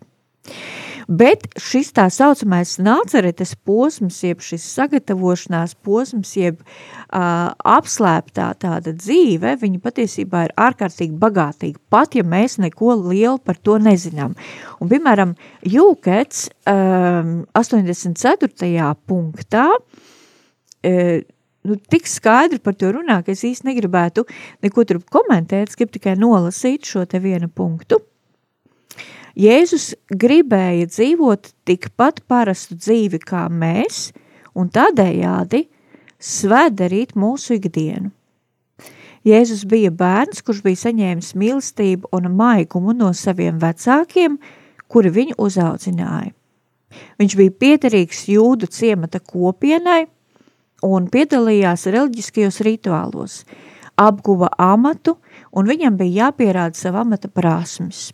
Bet šis tā saucamais nāceretes posms, jeb šis sagatavošanās posms, jeb uh, apslēptā tāda dzīve, viņa patiesībā ir ārkārtīgi bagātīga, pat ja mēs neko lielu par to nezinām. Un, piemēram, Jūkets um, 84. punktā uh, nu, tik skaidri par to runā, ka es īsti negribētu neko tur komentēt, es gribu tikai nolasīt šo te vienu punktu. Jēzus gribēja dzīvot tikpat parastu dzīvi kā mēs, un tādējādi svētdarīt mūsu ikdienu. Jēzus bija bērns, kurš bija saņēmis mīlestību un maigumu no saviem vecākiem, kuri viņu uzaudzināja. Viņš bija piederīgs jūdu ciemata kopienai un piedalījās reliģiskajos rituālos, apguva amatu un viņam bija jāpierāda sava amata prasmes.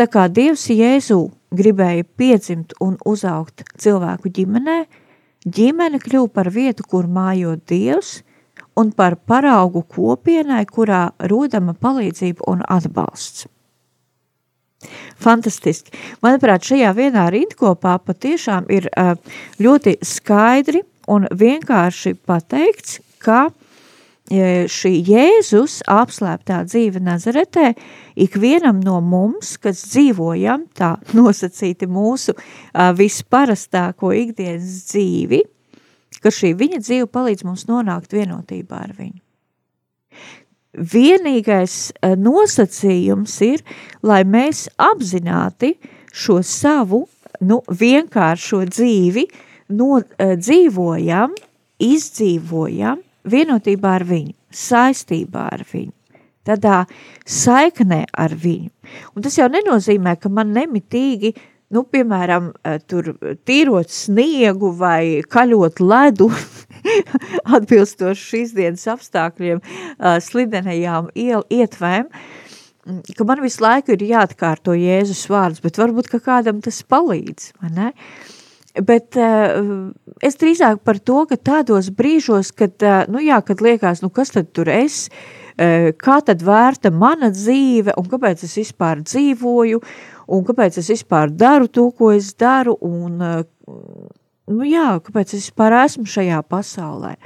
Tā kā Dievs Jēzu gribēja piedzimt un uzaugt cilvēku ģimenē, ģimene kļuva par vietu, kur mājot Dievs – un par paraugu kopienai, kurā rodama palīdzība un atbalsts. Fantastiski. Manuprāt, šajā vienā rindkopā patiešām ir ļoti skaidri un vienkārši pateikts, ka šī Jēzus apslēptā dzīve Nazaretē ikvienam no mums, kas dzīvojam tā nosacīti mūsu visparastāko ikdienas dzīvi, ka šī viņa dzīve palīdz mums nonākt vienotībā ar viņu. Vienīgais nosacījums ir, lai mēs apzināti šo savu nu, vienkāršo dzīvi no, dzīvojam, izdzīvojam vienotībā ar viņu, saistībā ar viņu tādā saiknē ar viņu. Un tas jau nenozīmē, ka man nemitīgi nu, piemēram, eh, tur tīrot sniegu vai kaļot ledu, atbilstoši šīs dienas apstākļiem, eh, slidenajām iel, ietvēm, ka man visu laiku ir jāatkārto Jēzus vārds, bet varbūt, ka kādam tas palīdz, vai ne? Bet uh, es drīzāk par to, ka tādos brīžos, kad, uh, nu jā, kad liekas, nu kas tad tur es, uh, kā tad vērta mana dzīve un kāpēc es vispār dzīvoju, un kāpēc es vispār daru to, ko es daru, un, eh, nu jā, kāpēc es vispār esmu šajā pasaulē.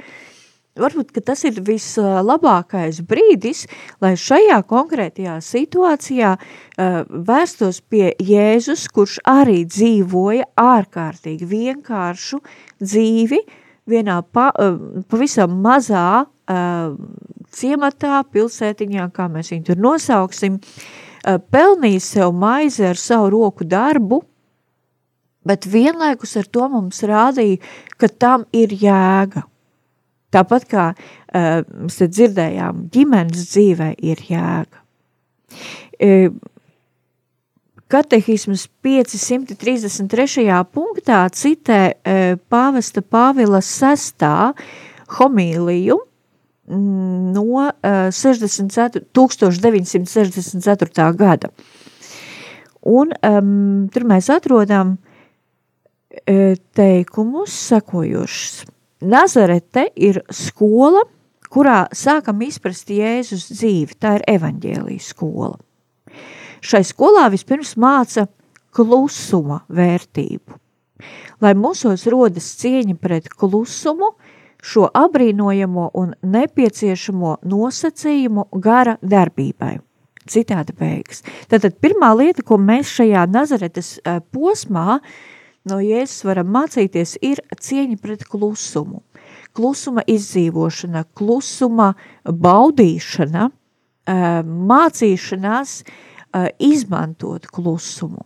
Varbūt, tas ir vislabākais brīdis, lai šajā konkrētajā situācijā uh, vēstos pie Jēzus, kurš arī dzīvoja ārkārtīgi vienkāršu dzīvi vienā pa, uh, pavisam mazā uh, ciematā, pilsētiņā, kā mēs viņu tur nosauksim, uh, pelnīja sev maizi ar savu roku darbu, bet vienlaikus ar to mums rādīja, ka tam ir jēga. Tāpat kā uh, mēs te dzirdējām, ģimenes dzīvē ir jēga. Uh, Katehismas 533. punktā citē uh, pāvesta Pāvila sestā homīliju, no uh, 64, 1964. gada. Un um, tur mēs atrodam uh, teikumus sekojošus. Nazarete ir skola, kurā sākam izprast Jēzus dzīvi, tā ir evaņģēlijas skola. Šai skolā vispirms māca klusuma vērtību. Lai mūsos rodas cieņa pret klusumu, šo abrīnojamo un nepieciešamo nosacījumu gara darbībai. Citādi beigas. Tātad pirmā lieta, ko mēs šajā Nazaretes posmā no Jēzus varam mācīties, ir cieņa pret klusumu. Klusuma izdzīvošana, klusuma baudīšana, mācīšanās izmantot klusumu.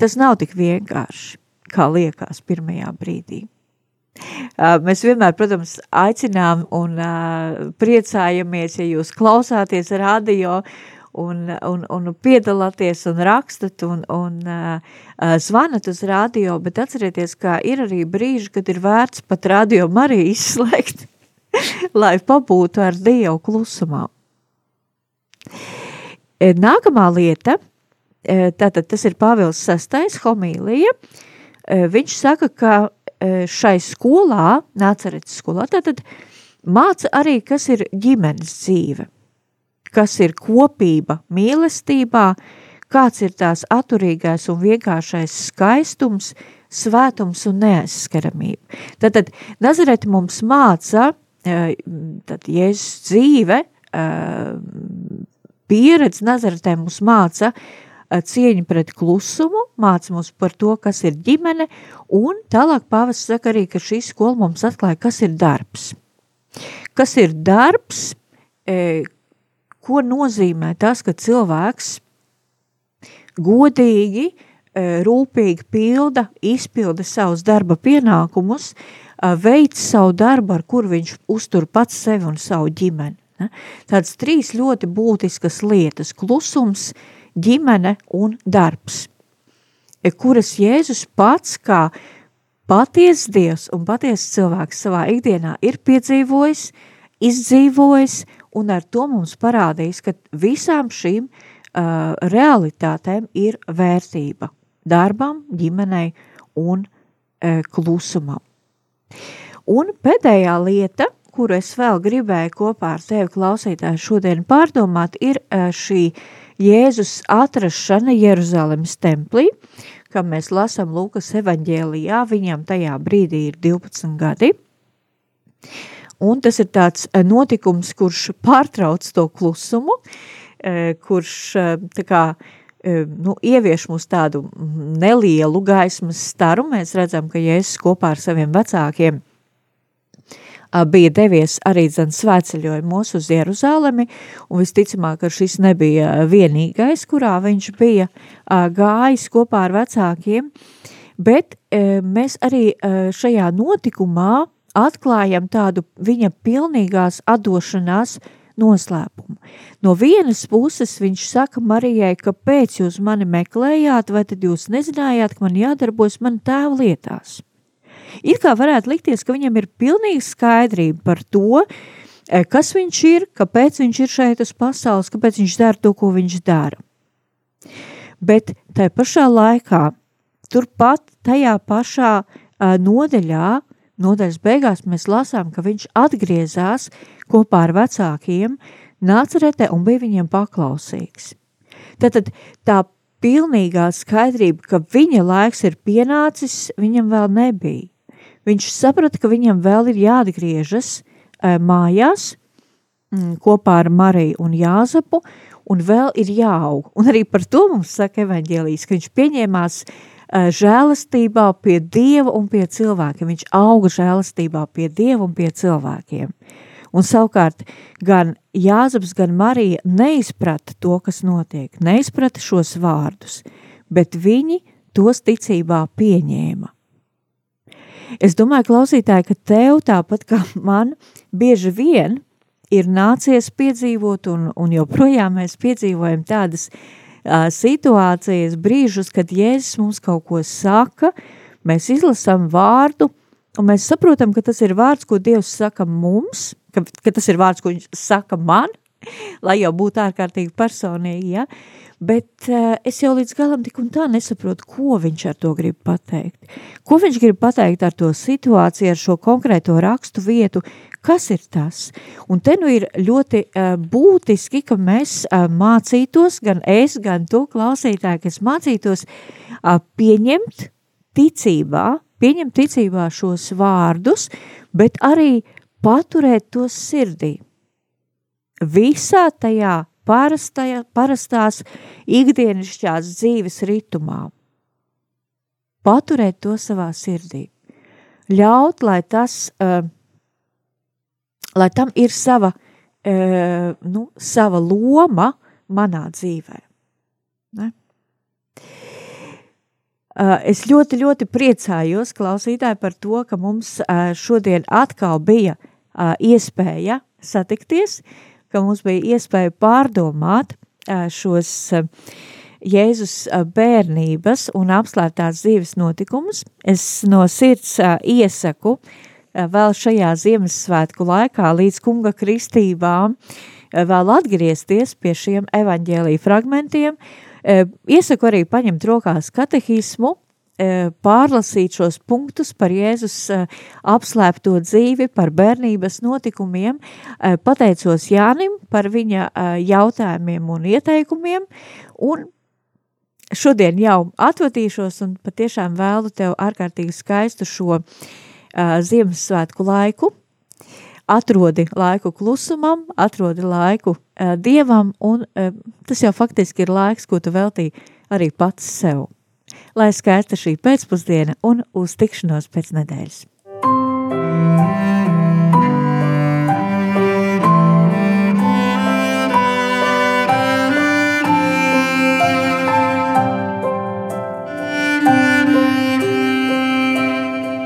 Tas nav tik vienkārši, kā liekas pirmajā brīdī. Mēs vienmēr, protams, aicinām un priecājamies, ja jūs klausāties radio un, un, un piedalāties un rakstat un, un zvanat uz radio, bet atcerieties, ka ir arī brīži, kad ir vērts pat radio arī izslēgt, lai pabūtu ar Dievu klusumā. Nākamā lieta, tātad tas ir Pāvils sastais, homīlija, viņš saka, ka šai skolā, Nācaretes skolā, tātad māca arī, kas ir ģimenes dzīve, kas ir kopība mīlestībā, kāds ir tās atturīgais un vienkāršais skaistums, svētums un neaizskaramība. Tātad Nazareti mums māca, e, tad Jēzus dzīve, e, pieredze Nazaretē mums māca cieņu pret klusumu, māca mums par to, kas ir ģimene, un tālāk pāvis saka arī, ka šī skola mums atklāja, kas ir darbs. Kas ir darbs, ko nozīmē tas, ka cilvēks godīgi, e, rūpīgi pilda, izpilda savus darba pienākumus, uh, veids savu darbu, ar kur viņš uztur pats sevi un savu ģimeni. Tādas trīs ļoti būtiskas lietas – klusums, ģimene un darbs, e, kuras Jēzus pats kā paties Dievs un paties cilvēks savā ikdienā ir piedzīvojis, izdzīvojis un ar to mums parādījis, ka visām šīm uh, realitātēm ir vērtība darbam, ģimenei un uh, klusumam. Un pēdējā lieta, kuru es vēl gribēju kopā ar tevi klausītāju šodien pārdomāt, ir uh, šī Jēzus atrašana Jeruzalemes templī, kam mēs lasām Lūkas evaņģēlijā, viņam tajā brīdī ir 12 gadi. Un tas ir tāds notikums, kurš pārtrauc to klusumu, kurš tā kā, nu, ievieš mums tādu nelielu gaismas staru. Mēs redzam, ka Jēzus kopā ar saviem vecākiem bija devies arī zan svētceļojumos uz Jeruzālemi, un visticamāk, ka šis nebija vienīgais, kurā viņš bija gājis kopā ar vecākiem, bet mēs arī šajā notikumā atklājam tādu viņa pilnīgās atdošanās noslēpumu. No vienas puses viņš saka Marijai, kāpēc jūs mani meklējāt, vai tad jūs nezinājāt, ka man jādarbojas man tēva lietās. It kā varētu likties, ka viņam ir pilnīga skaidrība par to, e, kas viņš ir, kāpēc viņš ir šeit uz pasaules, kāpēc viņš dara to, ko viņš dara. Bet tajā pašā laikā, turpat tajā pašā uh, nodeļā, nodaļas beigās mēs lasām, ka viņš atgriezās kopā ar vecākiem, nāca retē un bija viņiem paklausīgs. Tātad tā pilnīgā skaidrība, ka viņa laiks ir pienācis, viņam vēl nebija viņš saprata, ka viņam vēl ir jāatgriežas uh, mājās mm, kopā ar Mariju un Jāzapu, un vēl ir jāaug. Un arī par to mums saka evaņģēlijas, ka viņš pieņēmās uh, žēlastībā pie Dieva un pie cilvēkiem. Viņš auga žēlastībā pie Dieva un pie cilvēkiem. Un savukārt gan Jāzaps, gan Marija neizprata to, kas notiek, neizprata šos vārdus, bet viņi tos ticībā pieņēma. Es domāju, klausītāji, ka tev tāpat kā man bieži vien ir nācies piedzīvot, un, un joprojām mēs piedzīvojam tādas uh, situācijas, brīžus, kad Jēzus mums kaut ko saka, mēs izlasām vārdu, un mēs saprotam, ka tas ir vārds, ko Dievs saka mums, ka, ka tas ir vārds, ko viņš saka man, lai jau būtu ārkārtīgi personīgi, ja? Bet uh, es jau līdz galam tik un tā nesaprotu, ko viņš ar to grib pateikt. Ko viņš grib pateikt ar to situāciju, ar šo konkrēto rakstu vietu, kas ir tas? Un te nu ir ļoti uh, būtiski, ka mēs uh, mācītos, gan es, gan tu klausītāji, kas mācītos uh, pieņemt ticībā, pieņemt ticībā šos vārdus, bet arī paturēt tos sirdī. Visā tajā parastajā, parastās ikdienišķās dzīves ritumā. Paturēt to savā sirdī. Ļaut, lai tas, uh, lai tam ir sava, uh, nu, sava loma manā dzīvē. Ne? Uh, es ļoti, ļoti priecājos, klausītāji, par to, ka mums šodien atkal bija iespēja satikties, ka mums bija iespēja pārdomāt šos Jēzus bērnības un apslēptās dzīves notikumus. Es no sirds iesaku vēl šajā Ziemassvētku laikā līdz kunga kristībām vēl atgriezties pie šiem evaņģēlī fragmentiem. Iesaku arī paņemt rokās katehismu, pārlasīt šos punktus par Jēzus e, apslēpto dzīvi, par bērnības notikumiem. E, pateicos Jānim par viņa jautājumiem un ieteikumiem, un šodien jau atvadīšos un patiešām vēlu tev ārkārtīgi skaistu šo Ziemassvētku laiku. Atrodi laiku klusumam, atrodi laiku dievam, un tas jau faktiski ir laiks, ko tu veltīji arī pats sev. Lai skaista šī pēcpusdiena un uz tikšanos pēc nedēļas.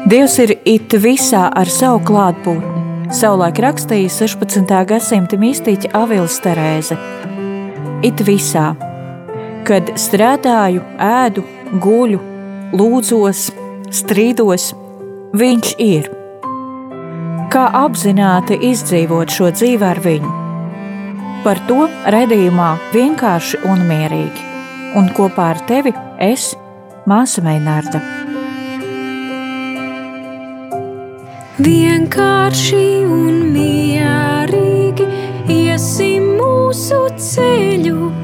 Dievs ir it visā ar savu klātbūtni. Savulaik rakstīja 16. gadsimta mistiķa Avils Terēze. It visā, kad strādāju, ēdu, guļu, lūdzos, strīdos, viņš ir. Kā apzināti izdzīvot šo dzīvi ar viņu? Par to redzējumā vienkārši un mierīgi. Un kopā ar tevi es, Māsa Meinārda. Vienkārši un mierīgi iesim mūsu ceļu,